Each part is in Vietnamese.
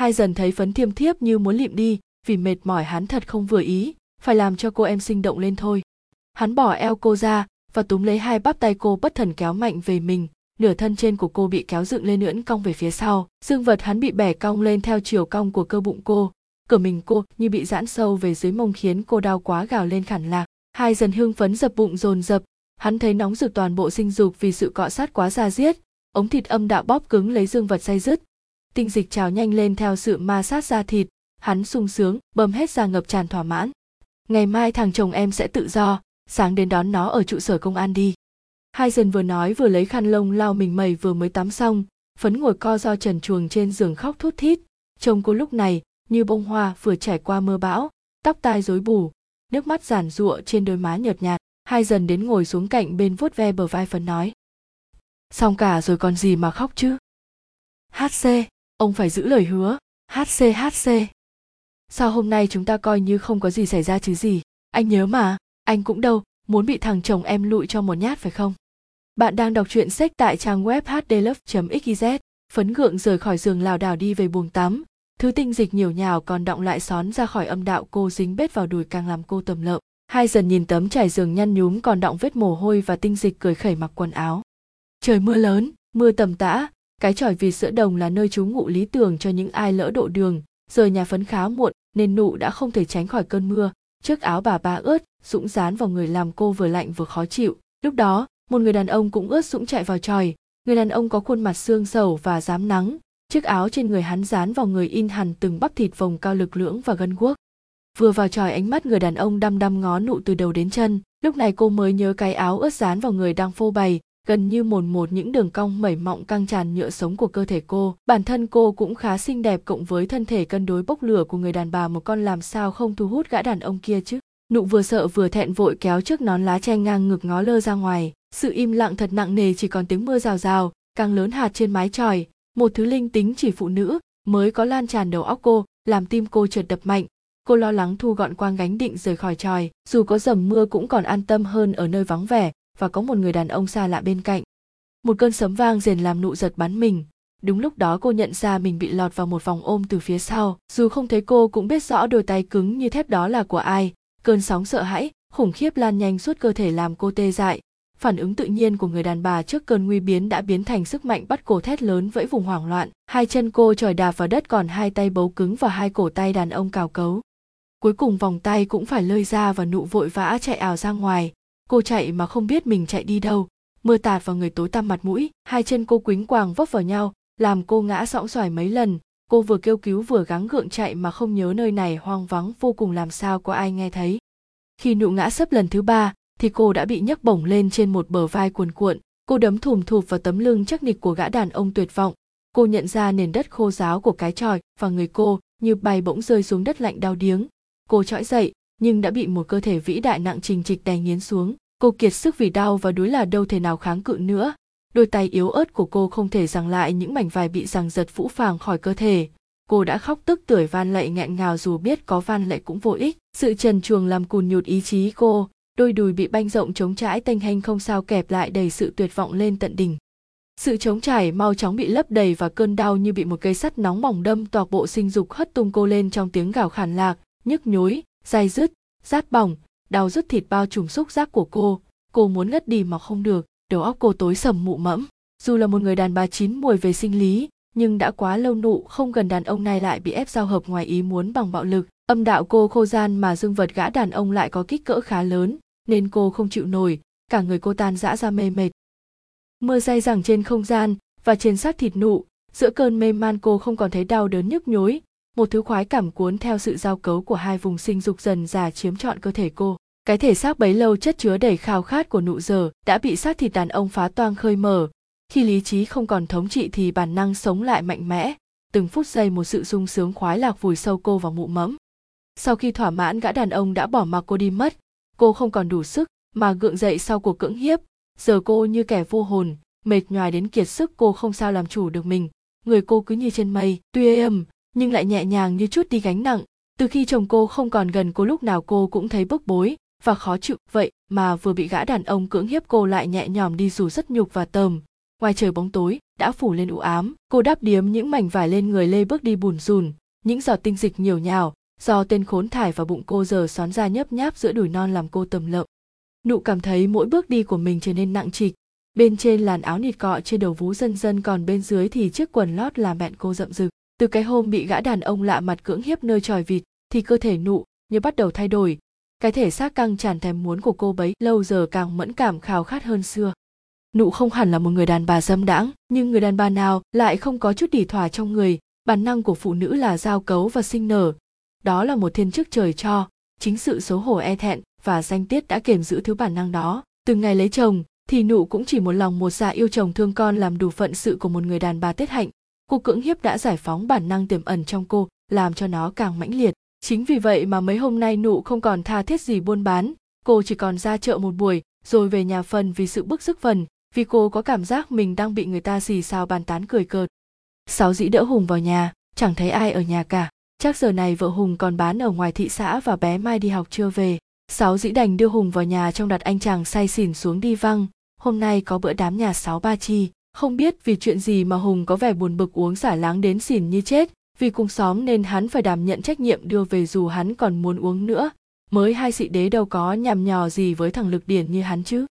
hai dần thấy phấn thiêm thiếp như muốn lịm đi, vì mệt mỏi hắn thật không vừa ý, phải làm cho cô em sinh động lên thôi. Hắn bỏ eo cô ra và túm lấy hai bắp tay cô bất thần kéo mạnh về mình, nửa thân trên của cô bị kéo dựng lên ưỡn cong về phía sau. Dương vật hắn bị bẻ cong lên theo chiều cong của cơ bụng cô. Cửa mình cô như bị giãn sâu về dưới mông khiến cô đau quá gào lên khản lạc. Hai dần hưng phấn dập bụng dồn dập, hắn thấy nóng rực toàn bộ sinh dục vì sự cọ sát quá ra diết. Ống thịt âm đạo bóp cứng lấy dương vật say dứt tinh dịch trào nhanh lên theo sự ma sát da thịt, hắn sung sướng bơm hết ra ngập tràn thỏa mãn. Ngày mai thằng chồng em sẽ tự do, sáng đến đón nó ở trụ sở công an đi. Hai dần vừa nói vừa lấy khăn lông lau mình mẩy vừa mới tắm xong, phấn ngồi co do trần chuồng trên giường khóc thút thít. Trông cô lúc này, như bông hoa vừa trải qua mưa bão, tóc tai rối bù, nước mắt giản giụa trên đôi má nhợt nhạt. Hai dần đến ngồi xuống cạnh bên vuốt ve bờ vai phấn nói. Xong cả rồi còn gì mà khóc chứ? Hc ông phải giữ lời hứa. Hc hc sao hôm nay chúng ta coi như không có gì xảy ra chứ gì? Anh nhớ mà, anh cũng đâu, muốn bị thằng chồng em lụi cho một nhát phải không? Bạn đang đọc truyện sách tại trang web hdlove xyz phấn gượng rời khỏi giường lảo đảo đi về buồng tắm. Thứ tinh dịch nhiều nhào còn động lại xón ra khỏi âm đạo cô dính bết vào đùi càng làm cô tầm lợm. Hai dần nhìn tấm trải giường nhăn nhúm còn động vết mồ hôi và tinh dịch cười khẩy mặc quần áo. Trời mưa lớn, mưa tầm tã cái tròi vịt sữa đồng là nơi trú ngụ lý tưởng cho những ai lỡ độ đường. Rời nhà phấn khá muộn, nên nụ đã không thể tránh khỏi cơn mưa. Chiếc áo bà ba ướt dũng dán vào người làm cô vừa lạnh vừa khó chịu. Lúc đó, một người đàn ông cũng ướt dũng chạy vào tròi người đàn ông có khuôn mặt xương sầu và dám nắng. Chiếc áo trên người hắn dán vào người in hẳn từng bắp thịt vòng cao lực lưỡng và gân guốc. Vừa vào tròi ánh mắt người đàn ông đăm đăm ngó nụ từ đầu đến chân. Lúc này cô mới nhớ cái áo ướt dán vào người đang phô bày gần như mồn một những đường cong mẩy mọng căng tràn nhựa sống của cơ thể cô. Bản thân cô cũng khá xinh đẹp cộng với thân thể cân đối bốc lửa của người đàn bà một con làm sao không thu hút gã đàn ông kia chứ? Nụ vừa sợ vừa thẹn vội kéo trước nón lá che ngang ngực ngó lơ ra ngoài. Sự im lặng thật nặng nề chỉ còn tiếng mưa rào rào, càng lớn hạt trên mái tròi một thứ linh tính chỉ phụ nữ mới có lan tràn đầu óc cô, làm tim cô chợt đập mạnh. Cô lo lắng thu gọn quang gánh định rời khỏi tròi dù có dầm mưa cũng còn an tâm hơn ở nơi vắng vẻ và có một người đàn ông xa lạ bên cạnh. Một cơn sấm vang rền làm nụ giật bắn mình. Đúng lúc đó cô nhận ra mình bị lọt vào một vòng ôm từ phía sau. Dù không thấy cô cũng biết rõ đôi tay cứng như thép đó là của ai. Cơn sóng sợ hãi, khủng khiếp lan nhanh suốt cơ thể làm cô tê dại. Phản ứng tự nhiên của người đàn bà trước cơn nguy biến đã biến thành sức mạnh bắt cổ thét lớn vẫy vùng hoảng loạn. Hai chân cô tròi đạp vào đất còn hai tay bấu cứng vào hai cổ tay đàn ông cào cấu. Cuối cùng vòng tay cũng phải lơi ra và nụ vội vã chạy ảo ra ngoài cô chạy mà không biết mình chạy đi đâu. Mưa tạt vào người tối tăm mặt mũi, hai chân cô quính quàng vấp vào nhau, làm cô ngã sõng xoài mấy lần. Cô vừa kêu cứu vừa gắng gượng chạy mà không nhớ nơi này hoang vắng, vô cùng làm sao có ai nghe thấy. Khi nụ ngã sấp lần thứ ba, thì cô đã bị nhấc bổng lên trên một bờ vai cuồn cuộn. Cô đấm thùm thụp vào tấm lưng chắc nịch của gã đàn ông tuyệt vọng. Cô nhận ra nền đất khô ráo của cái tròi và người cô như bay bỗng rơi xuống đất lạnh đau điếng. Cô trõi dậy nhưng đã bị một cơ thể vĩ đại nặng trình trịch đè nghiến xuống. Cô kiệt sức vì đau và đuối là đâu thể nào kháng cự nữa. Đôi tay yếu ớt của cô không thể giằng lại những mảnh vải bị giằng giật phũ phàng khỏi cơ thể. Cô đã khóc tức tưởi van lệ nghẹn ngào dù biết có van lệ cũng vô ích. Sự trần truồng làm cùn nhụt ý chí cô. Đôi đùi bị banh rộng chống trãi tênh hanh không sao kẹp lại đầy sự tuyệt vọng lên tận đỉnh. Sự chống trải mau chóng bị lấp đầy và cơn đau như bị một cây sắt nóng bỏng đâm toạc bộ sinh dục hất tung cô lên trong tiếng gào khàn lạc, nhức nhối dai dứt, rát bỏng, đau rứt thịt bao trùm xúc giác của cô. Cô muốn ngất đi mà không được, đầu óc cô tối sầm mụ mẫm. Dù là một người đàn bà chín mùi về sinh lý, nhưng đã quá lâu nụ không gần đàn ông này lại bị ép giao hợp ngoài ý muốn bằng bạo lực. Âm đạo cô khô gian mà dương vật gã đàn ông lại có kích cỡ khá lớn, nên cô không chịu nổi, cả người cô tan rã ra mê mệt. Mưa dai rằng trên không gian và trên xác thịt nụ, giữa cơn mê man cô không còn thấy đau đớn nhức nhối một thứ khoái cảm cuốn theo sự giao cấu của hai vùng sinh dục dần già chiếm trọn cơ thể cô. Cái thể xác bấy lâu chất chứa đầy khao khát của nụ giờ đã bị xác thịt đàn ông phá toang khơi mở khi lý trí không còn thống trị thì bản năng sống lại mạnh mẽ. Từng phút giây một sự sung sướng khoái lạc vùi sâu cô vào mụ mẫm. Sau khi thỏa mãn, gã đàn ông đã bỏ mặc cô đi mất. Cô không còn đủ sức mà gượng dậy sau cuộc cưỡng hiếp. Giờ cô như kẻ vô hồn, mệt nhoài đến kiệt sức, cô không sao làm chủ được mình. Người cô cứ như trên mây, tuy êm nhưng lại nhẹ nhàng như chút đi gánh nặng. Từ khi chồng cô không còn gần cô lúc nào cô cũng thấy bức bối và khó chịu. Vậy mà vừa bị gã đàn ông cưỡng hiếp cô lại nhẹ nhòm đi dù rất nhục và tờm ngoài trời bóng tối, đã phủ lên u ám. Cô đáp điếm những mảnh vải lên người lê bước đi bùn rùn, những giọt tinh dịch nhiều nhào, do tên khốn thải vào bụng cô giờ xoắn ra nhấp nháp giữa đùi non làm cô tầm lợm. Nụ cảm thấy mỗi bước đi của mình trở nên nặng trịch. Bên trên làn áo nịt cọ trên đầu vú dân dân còn bên dưới thì chiếc quần lót làm bẹn cô rậm rực từ cái hôm bị gã đàn ông lạ mặt cưỡng hiếp nơi tròi vịt, thì cơ thể nụ như bắt đầu thay đổi. Cái thể xác căng tràn thèm muốn của cô bấy lâu giờ càng mẫn cảm khao khát hơn xưa. Nụ không hẳn là một người đàn bà dâm đãng, nhưng người đàn bà nào lại không có chút đỉ thỏa trong người. Bản năng của phụ nữ là giao cấu và sinh nở. Đó là một thiên chức trời cho, chính sự xấu hổ e thẹn và danh tiết đã kềm giữ thứ bản năng đó. Từ ngày lấy chồng, thì nụ cũng chỉ một lòng một dạ yêu chồng thương con làm đủ phận sự của một người đàn bà tết hạnh cô cưỡng hiếp đã giải phóng bản năng tiềm ẩn trong cô, làm cho nó càng mãnh liệt. Chính vì vậy mà mấy hôm nay nụ không còn tha thiết gì buôn bán. Cô chỉ còn ra chợ một buổi, rồi về nhà phần vì sự bức sức phần, vì cô có cảm giác mình đang bị người ta xì xào bàn tán cười cợt. Sáu dĩ đỡ hùng vào nhà, chẳng thấy ai ở nhà cả. Chắc giờ này vợ hùng còn bán ở ngoài thị xã và bé mai đi học chưa về. Sáu dĩ đành đưa hùng vào nhà trong đặt anh chàng say xỉn xuống đi văng. Hôm nay có bữa đám nhà sáu ba chi không biết vì chuyện gì mà hùng có vẻ buồn bực uống xả láng đến xỉn như chết, vì cùng xóm nên hắn phải đảm nhận trách nhiệm đưa về dù hắn còn muốn uống nữa. Mới hai sĩ đế đâu có nhằm nhò gì với thằng lực điển như hắn chứ?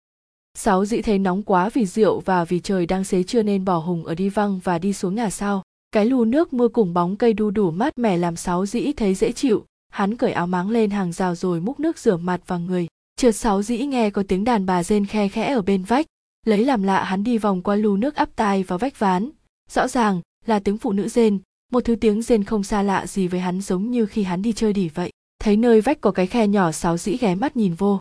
Sáu dĩ thấy nóng quá vì rượu và vì trời đang xế trưa nên bỏ hùng ở đi văng và đi xuống nhà sau. Cái lù nước mưa cùng bóng cây đu đủ mát mẻ làm sáu dĩ thấy dễ chịu. Hắn cởi áo máng lên hàng rào rồi múc nước rửa mặt vào người. Chợt sáu dĩ nghe có tiếng đàn bà rên khe khẽ ở bên vách lấy làm lạ hắn đi vòng qua lu nước áp tai vào vách ván. Rõ ràng là tiếng phụ nữ rên, một thứ tiếng rên không xa lạ gì với hắn giống như khi hắn đi chơi đỉ vậy. Thấy nơi vách có cái khe nhỏ sáu dĩ ghé mắt nhìn vô.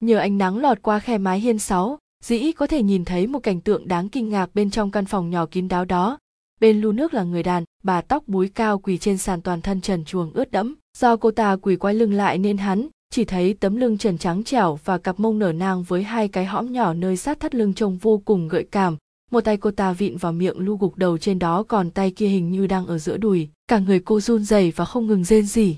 Nhờ ánh nắng lọt qua khe mái hiên sáu, dĩ có thể nhìn thấy một cảnh tượng đáng kinh ngạc bên trong căn phòng nhỏ kín đáo đó. Bên lu nước là người đàn, bà tóc búi cao quỳ trên sàn toàn thân trần chuồng ướt đẫm. Do cô ta quỳ quay lưng lại nên hắn chỉ thấy tấm lưng trần trắng trẻo và cặp mông nở nang với hai cái hõm nhỏ nơi sát thắt lưng trông vô cùng gợi cảm. Một tay cô ta vịn vào miệng lu gục đầu trên đó, còn tay kia hình như đang ở giữa đùi. Cả người cô run rẩy và không ngừng rên rỉ.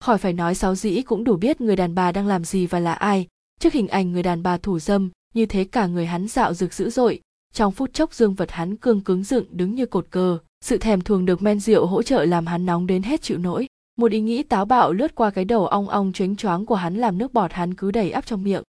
Khỏi phải nói sáu dĩ cũng đủ biết người đàn bà đang làm gì và là ai. Trước hình ảnh người đàn bà thủ dâm, như thế cả người hắn dạo rực dữ dội. Trong phút chốc dương vật hắn cương cứng dựng đứng như cột cờ. Sự thèm thuồng được men rượu hỗ trợ làm hắn nóng đến hết chịu nỗi một ý nghĩ táo bạo lướt qua cái đầu ong ong chónh choáng của hắn làm nước bọt hắn cứ đầy ắp trong miệng.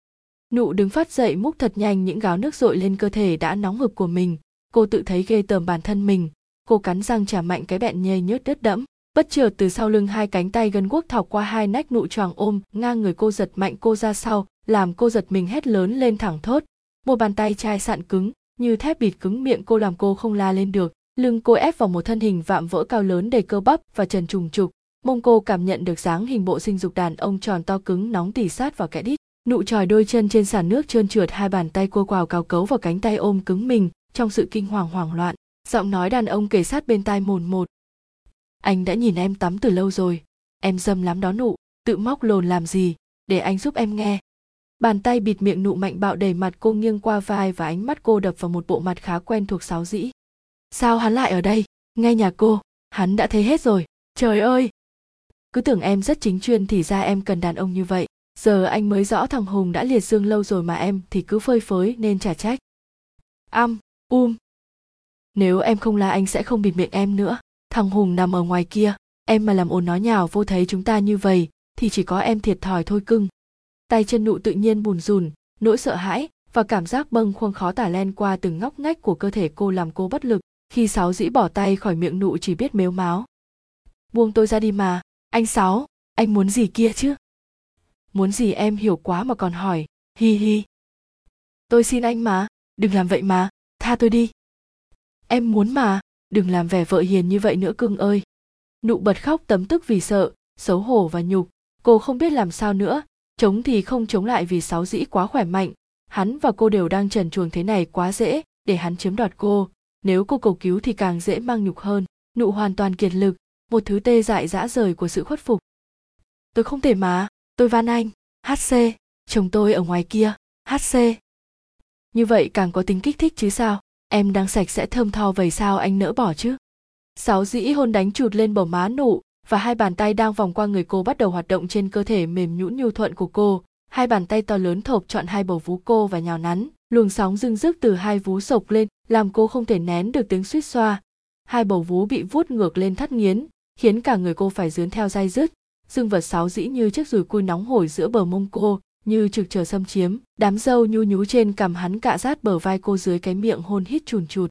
Nụ đứng phát dậy múc thật nhanh những gáo nước dội lên cơ thể đã nóng hực của mình. Cô tự thấy ghê tởm bản thân mình. Cô cắn răng trả mạnh cái bẹn nhây nhớt đứt đẫm. Bất chợt từ sau lưng hai cánh tay gân guốc thọc qua hai nách nụ choàng ôm, ngang người cô giật mạnh cô ra sau, làm cô giật mình hét lớn lên thẳng thốt. Một bàn tay chai sạn cứng, như thép bịt cứng miệng cô làm cô không la lên được. Lưng cô ép vào một thân hình vạm vỡ cao lớn đầy cơ bắp và trần trùng trục mông cô cảm nhận được dáng hình bộ sinh dục đàn ông tròn to cứng, nóng tỉ sát vào kẽ đít. Nụ tròi đôi chân trên sàn nước trơn trượt, hai bàn tay cô quào cao cấu vào cánh tay ôm cứng mình trong sự kinh hoàng hoảng loạn. Giọng nói đàn ông kể sát bên tai mồn một. Anh đã nhìn em tắm từ lâu rồi. Em dâm lắm đó nụ. Tự móc lồn làm gì? Để anh giúp em nghe. Bàn tay bịt miệng nụ mạnh bạo đầy mặt cô nghiêng qua vai và ánh mắt cô đập vào một bộ mặt khá quen thuộc sáo dĩ. Sao hắn lại ở đây? Ngay nhà cô, hắn đã thấy hết rồi. Trời ơi! Cứ tưởng em rất chính chuyên thì ra em cần đàn ông như vậy. Giờ anh mới rõ thằng hùng đã liệt dương lâu rồi mà em thì cứ phơi phới nên trả trách. Am um. Nếu em không la anh sẽ không bịt miệng em nữa. Thằng hùng nằm ở ngoài kia. Em mà làm ồn nói nhào vô thấy chúng ta như vậy, thì chỉ có em thiệt thòi thôi cưng. Tay chân nụ tự nhiên bùn rùn, nỗi sợ hãi và cảm giác bâng khuâng khó tả len qua từng ngóc ngách của cơ thể cô làm cô bất lực. Khi sáu dĩ bỏ tay khỏi miệng nụ chỉ biết mếu máo buông tôi ra đi mà anh sáu, anh muốn gì kia chứ? Muốn gì em hiểu quá mà còn hỏi, hi hi. Tôi xin anh mà, đừng làm vậy mà, tha tôi đi. Em muốn mà, đừng làm vẻ vợ hiền như vậy nữa cưng ơi. Nụ bật khóc tấm tức vì sợ, xấu hổ và nhục. Cô không biết làm sao nữa, chống thì không chống lại vì sáu dĩ quá khỏe mạnh. Hắn và cô đều đang trần chuồng thế này quá dễ, để hắn chiếm đoạt cô. Nếu cô cầu cứu thì càng dễ mang nhục hơn. Nụ hoàn toàn kiệt lực một thứ tê dại dã rời của sự khuất phục. Tôi không thể mà, tôi van anh hc chồng tôi ở ngoài kia hc như vậy càng có tính kích thích chứ sao, em đang sạch sẽ thơm tho vậy sao anh nỡ bỏ chứ? Sáu dĩ hôn đánh chụt lên bờ má nụ và hai bàn tay đang vòng qua người cô bắt đầu hoạt động trên cơ thể mềm nhũn nhu thuận của cô. Hai bàn tay to lớn thộp chọn hai bầu vú cô và nhào nắn, luồng sóng dưng dứt từ hai vú sộc lên, làm cô không thể nén được tiếng suýt xoa. Hai bầu vú bị vuốt ngược lên thắt nghiến khiến cả người cô phải dướn theo dai dứt. Dương vật sáo dĩ như chiếc dùi cui nóng hổi giữa bờ mông cô, như trực chờ xâm chiếm. Đám dâu nhu nhú trên cằm hắn cạ rát bờ vai cô dưới cái miệng hôn hít chùn chụt.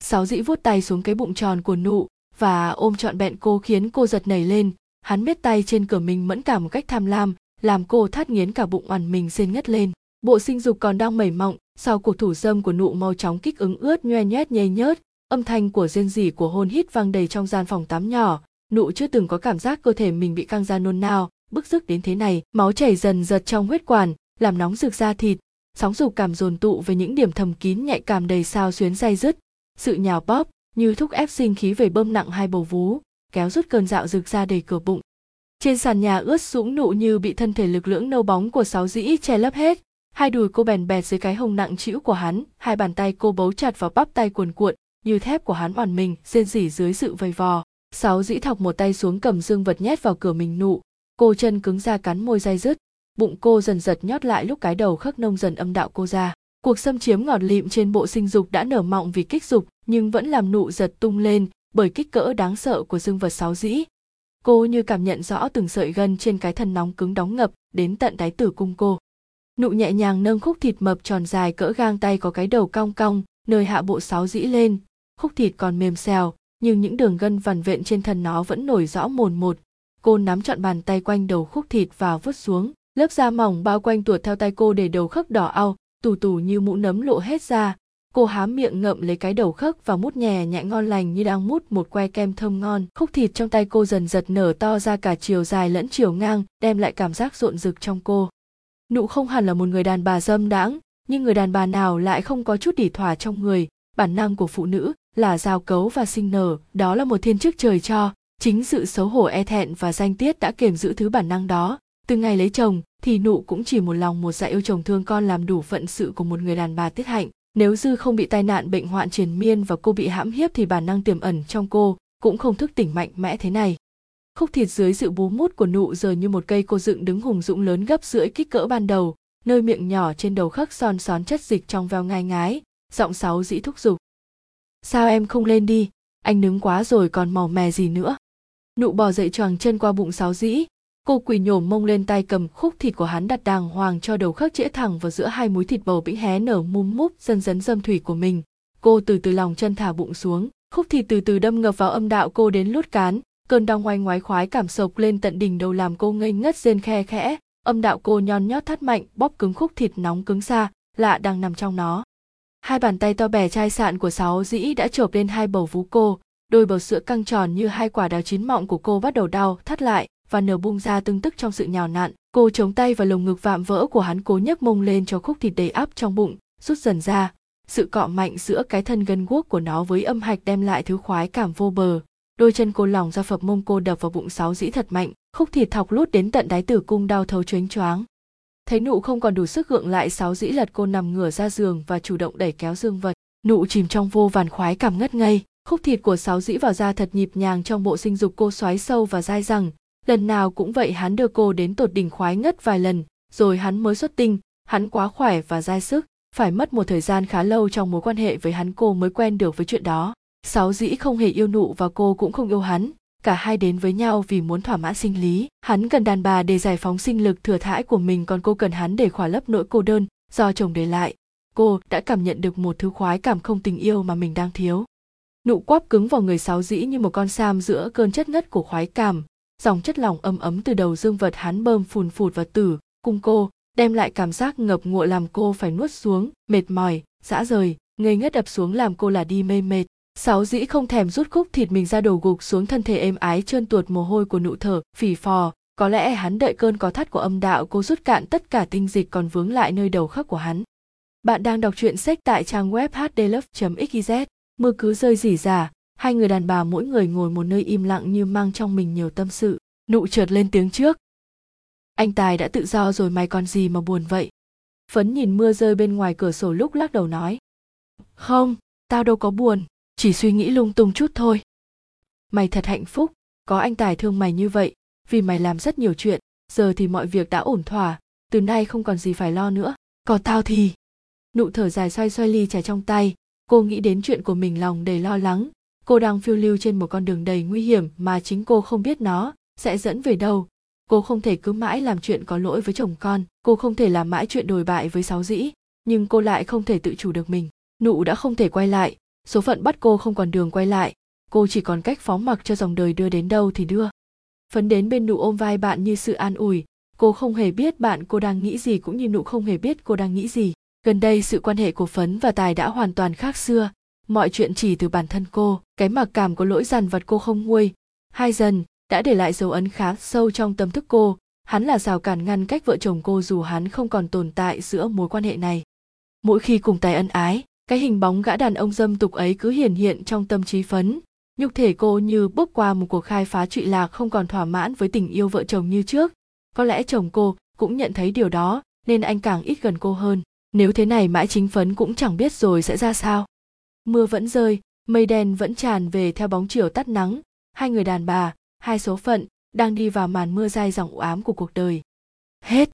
Sáu dĩ vuốt tay xuống cái bụng tròn của nụ và ôm trọn bẹn cô khiến cô giật nảy lên. Hắn biết tay trên cửa mình mẫn cảm một cách tham lam, làm cô thắt nghiến cả bụng oằn mình rên ngất lên. Bộ sinh dục còn đang mẩy mọng, sau cuộc thủ dâm của nụ mau chóng kích ứng ướt nhoe nhoét nhây nhớt, âm thanh của rên rỉ của hôn hít vang đầy trong gian phòng tắm nhỏ nụ chưa từng có cảm giác cơ thể mình bị căng ra nôn nao, bức rứt đến thế này, máu chảy dần giật trong huyết quản, làm nóng rực da thịt, sóng dục cảm dồn tụ về những điểm thầm kín nhạy cảm đầy sao xuyến day dứt. Sự nhào bóp như thúc ép sinh khí về bơm nặng hai bầu vú, kéo rút cơn dạo rực ra đầy cửa bụng. Trên sàn nhà ướt sũng nụ như bị thân thể lực lưỡng nâu bóng của sáu dĩ che lấp hết. Hai đùi cô bèn bẹt dưới cái hông nặng trĩu của hắn, hai bàn tay cô bấu chặt vào bắp tay cuồn cuộn, như thép của hắn oằn mình, rên rỉ dưới sự vây vò sáu dĩ thọc một tay xuống cầm dương vật nhét vào cửa mình nụ. Cô chân cứng ra cắn môi dai dứt. Bụng cô dần giật nhót lại lúc cái đầu khắc nông dần âm đạo cô ra. Cuộc xâm chiếm ngọt lịm trên bộ sinh dục đã nở mọng vì kích dục, nhưng vẫn làm nụ giật tung lên bởi kích cỡ đáng sợ của dương vật sáu dĩ. Cô như cảm nhận rõ từng sợi gân trên cái thân nóng cứng đóng ngập đến tận đáy tử cung cô. Nụ nhẹ nhàng nâng khúc thịt mập tròn dài cỡ gang tay có cái đầu cong cong, nơi hạ bộ sáu dĩ lên. Khúc thịt còn mềm xèo nhưng những đường gân vằn vện trên thân nó vẫn nổi rõ mồn một. Cô nắm trọn bàn tay quanh đầu khúc thịt và vứt xuống. Lớp da mỏng bao quanh tuột theo tay cô để đầu khớp đỏ au, tù tù như mũ nấm lộ hết ra cô há miệng ngậm lấy cái đầu khớp và mút nhẹ nhẹ ngon lành như đang mút một que kem thơm ngon. Khúc thịt trong tay cô dần giật nở to ra cả chiều dài lẫn chiều ngang, đem lại cảm giác rộn rực trong cô. Nụ không hẳn là một người đàn bà dâm đãng, nhưng người đàn bà nào lại không có chút đỉ thỏa trong người? Bản năng của phụ nữ là giao cấu và sinh nở. Đó là một thiên chức trời cho. Chính sự xấu hổ e thẹn và danh tiết đã kiềm giữ thứ bản năng đó. Từ ngày lấy chồng, thì nụ cũng chỉ một lòng một dạ yêu chồng thương con làm đủ phận sự của một người đàn bà tiết hạnh. Nếu dư không bị tai nạn, bệnh hoạn triền miên và cô bị hãm hiếp thì bản năng tiềm ẩn trong cô cũng không thức tỉnh mạnh mẽ thế này. Khúc thịt dưới sự bú mút của nụ giờ như một cây cô dựng đứng hùng dũng lớn gấp rưỡi kích cỡ ban đầu, nơi miệng nhỏ trên đầu khắc son xón chất dịch trong veo ngai ngái, giọng sáu dĩ thúc giục sao em không lên đi? Anh nướng quá rồi còn màu mè gì nữa? Nụ bò dậy choàng chân qua bụng sáu dĩ. Cô quỳ nhổm mông lên tay cầm khúc thịt của hắn đặt đàng hoàng cho đầu khắc chĩa thẳng vào giữa hai múi thịt bầu bĩnh hé nở mum múp, dần dấn dâm thủy của mình. Cô từ từ lòng chân thả bụng xuống. Khúc thịt từ từ đâm ngập vào âm đạo cô đến lút cán. Cơn đau ngoay ngoái khoái cảm sộc lên tận đỉnh đầu làm cô ngây ngất rên khe khẽ. Âm đạo cô nhon nhót thắt mạnh, bóp cứng khúc thịt nóng cứng xa, lạ đang nằm trong nó hai bàn tay to bè chai sạn của sáu dĩ đã chộp lên hai bầu vú cô. Đôi bầu sữa căng tròn như hai quả đào chín mọng của cô bắt đầu đau, thắt lại, và nở bung ra tương tức trong sự nhào nặn. Cô chống tay vào lồng ngực vạm vỡ của hắn cố nhấc mông lên cho khúc thịt đầy áp trong bụng, rút dần ra. Sự cọ mạnh giữa cái thân gân guốc của nó với âm hạch đem lại thứ khoái cảm vô bờ. Đôi chân cô lỏng ra phập mông cô đập vào bụng sáu dĩ thật mạnh, khúc thịt thọc lút đến tận đáy tử cung đau thấu choáng choáng thấy nụ không còn đủ sức gượng lại, sáu dĩ lật cô nằm ngửa ra giường và chủ động đẩy kéo dương vật. Nụ chìm trong vô vàn khoái cảm ngất ngây. Khúc thịt của sáu dĩ vào da thật nhịp nhàng trong bộ sinh dục cô xoáy sâu và dai rằng lần nào cũng vậy hắn đưa cô đến tột đỉnh khoái ngất vài lần, rồi hắn mới xuất tinh. Hắn quá khỏe và dai sức, phải mất một thời gian khá lâu trong mối quan hệ với hắn cô mới quen được với chuyện đó. Sáu dĩ không hề yêu nụ và cô cũng không yêu hắn cả hai đến với nhau vì muốn thỏa mãn sinh lý. Hắn cần đàn bà để giải phóng sinh lực thừa thãi của mình, còn cô cần hắn để khỏa lấp nỗi cô đơn do chồng để lại. Cô đã cảm nhận được một thứ khoái cảm không tình yêu mà mình đang thiếu. Nụ quắp cứng vào người sáu dĩ như một con sam giữa cơn chất ngất của khoái cảm. Dòng chất lỏng ấm ấm từ đầu dương vật hắn bơm phùn phụt vào tử cung cô, đem lại cảm giác ngập ngụa làm cô phải nuốt xuống, mệt mỏi, dã rời, ngây ngất đập xuống làm cô là đi mê mệt sáu dĩ không thèm rút khúc thịt mình ra đổ gục xuống thân thể êm ái trơn tuột mồ hôi của nụ thở, phì phò. Có lẽ hắn đợi cơn có thắt của âm đạo cô rút cạn tất cả tinh dịch còn vướng lại nơi đầu khớp của hắn. Bạn đang đọc truyện sách tại trang web hdlove.xyz mưa cứ rơi rỉ rả, hai người đàn bà mỗi người ngồi một nơi im lặng như mang trong mình nhiều tâm sự. Nụ trượt lên tiếng trước. Anh tài đã tự do rồi mày còn gì mà buồn vậy? Phấn nhìn mưa rơi bên ngoài cửa sổ lúc lắc đầu nói. Không, tao đâu có buồn chỉ suy nghĩ lung tung chút thôi. Mày thật hạnh phúc, có anh tài thương mày như vậy, vì mày làm rất nhiều chuyện, giờ thì mọi việc đã ổn thỏa, từ nay không còn gì phải lo nữa, còn tao thì. Nụ thở dài xoay xoay ly trà trong tay, cô nghĩ đến chuyện của mình lòng đầy lo lắng, cô đang phiêu lưu trên một con đường đầy nguy hiểm mà chính cô không biết nó sẽ dẫn về đâu. Cô không thể cứ mãi làm chuyện có lỗi với chồng con, cô không thể làm mãi chuyện đồi bại với sáu dĩ, nhưng cô lại không thể tự chủ được mình. Nụ đã không thể quay lại số phận bắt cô không còn đường quay lại. Cô chỉ còn cách phó mặc cho dòng đời đưa đến đâu thì đưa. Phấn đến bên nụ ôm vai bạn như sự an ủi. Cô không hề biết bạn cô đang nghĩ gì cũng như nụ không hề biết cô đang nghĩ gì. Gần đây sự quan hệ của phấn và tài đã hoàn toàn khác xưa. Mọi chuyện chỉ từ bản thân cô. Cái mặc cảm có lỗi dằn vặt cô không nguôi. Hai dần đã để lại dấu ấn khá sâu trong tâm thức cô. Hắn là rào cản ngăn cách vợ chồng cô dù hắn không còn tồn tại giữa mối quan hệ này. Mỗi khi cùng tài ân ái cái hình bóng gã đàn ông dâm tục ấy cứ hiển hiện trong tâm trí phấn. Nhục thể cô như bước qua một cuộc khai phá trụy lạc không còn thỏa mãn với tình yêu vợ chồng như trước. Có lẽ chồng cô cũng nhận thấy điều đó, nên anh càng ít gần cô hơn. Nếu thế này mãi chính phấn cũng chẳng biết rồi sẽ ra sao. Mưa vẫn rơi, mây đen vẫn tràn về theo bóng chiều tắt nắng. Hai người đàn bà, hai số phận, đang đi vào màn mưa dai dòng u ám của cuộc đời. Hết.